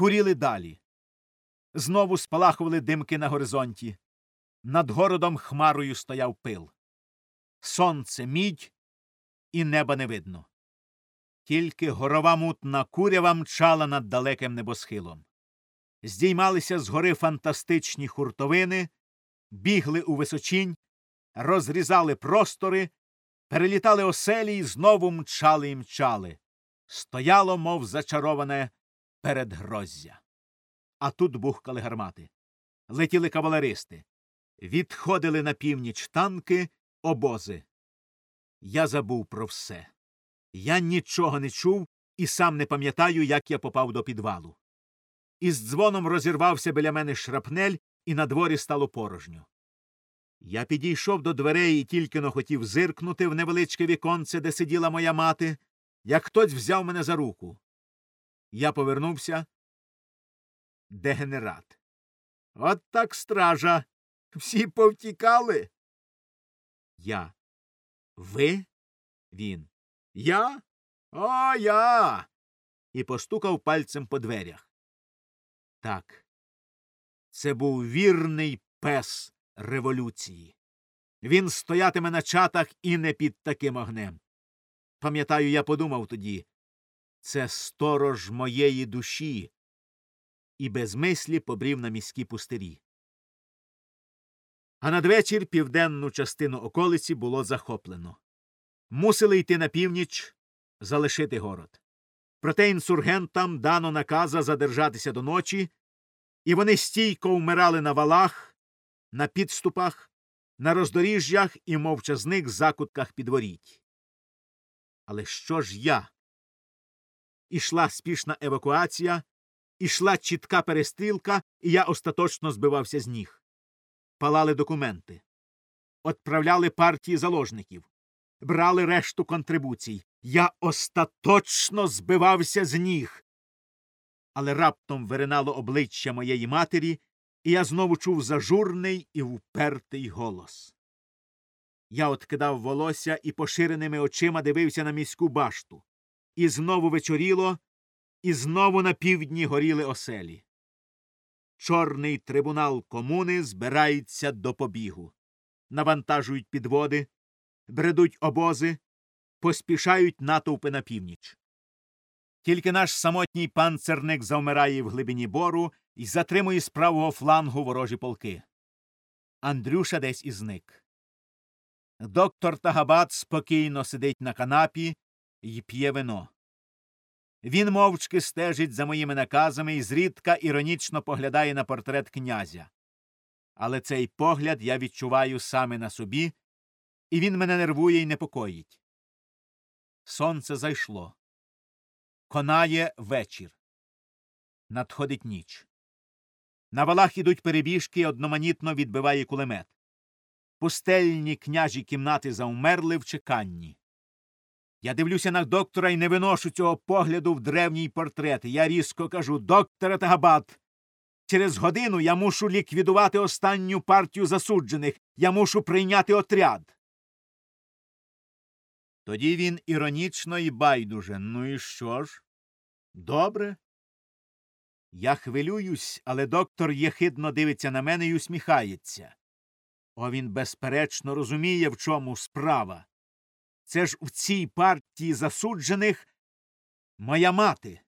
куріли далі. Знову спалахували димки на горизонті. Над городом хмарою стояв пил. Сонце мідь, і неба не видно. Тільки горова мутна курява мчала над далеким небосхилом. Здіймалися з гори фантастичні хуртовини, бігли у височінь, розрізали простори, перелітали оселі і знову мчали і мчали. Стояло, мов зачароване передгроздя. А тут бухкали гармати. Летіли кавалеристи. Відходили на північ танки, обози. Я забув про все. Я нічого не чув і сам не пам'ятаю, як я попав до підвалу. Із дзвоном розірвався біля мене шрапнель, і на дворі стало порожньо. Я підійшов до дверей і тільки но хотів зиркнути в невеличке віконце, де сиділа моя мати, як хтось взяв мене за руку. Я повернувся. Дегенерат. От так стража. Всі повтікали. Я. Ви? Він. Я? О, я. І постукав пальцем по дверях. Так. Це був вірний пес революції. Він стоятиме на чатах і не під таким огнем. Пам'ятаю, я подумав тоді це сторож моєї душі, і без мислі побрів на міські пустирі. А надвечір південну частину околиці було захоплено. Мусили йти на північ, залишити город. Проте інсургентам дано наказа задержатися до ночі, і вони стійко вмирали на валах, на підступах, на роздоріжжях і мовчазних закутках підворіть. Але що ж я? Ішла спішна евакуація, ішла чітка перестрілка, і я остаточно збивався з ніг. Палали документи, отправляли партії заложників, брали решту контрибуцій. Я остаточно збивався з ніг. Але раптом виринало обличчя моєї матері, і я знову чув зажурний і впертий голос. Я откидав волосся і поширеними очима дивився на міську башту. І знову вечоріло, і знову на півдні горіли оселі. Чорний трибунал комуни збирається до побігу. Навантажують підводи, бредуть обози, поспішають натовпи на північ. Тільки наш самотній панцерник завмирає в глибині бору і затримує з правого флангу ворожі полки. Андрюша десь і зник. Доктор Тагабат спокійно сидить на канапі і п'є вино. Він мовчки стежить за моїми наказами і зрідка іронічно поглядає на портрет князя. Але цей погляд я відчуваю саме на собі, і він мене нервує і непокоїть. Сонце зайшло. Конає вечір. Надходить ніч. На валах ідуть перебіжки, одноманітно відбиває кулемет. Пустельні княжі кімнати завмерли в чеканні. Я дивлюся на доктора і не виношу цього погляду в древній портрет. Я різко кажу Докторе Тагабат, через годину я мушу ліквідувати останню партію засуджених. Я мушу прийняти отряд. Тоді він іронічно і байдуже. Ну і що ж? Добре. Я хвилююсь, але доктор єхидно дивиться на мене і усміхається. О, він безперечно розуміє, в чому справа. Це ж в цій партії засуджених моя мати.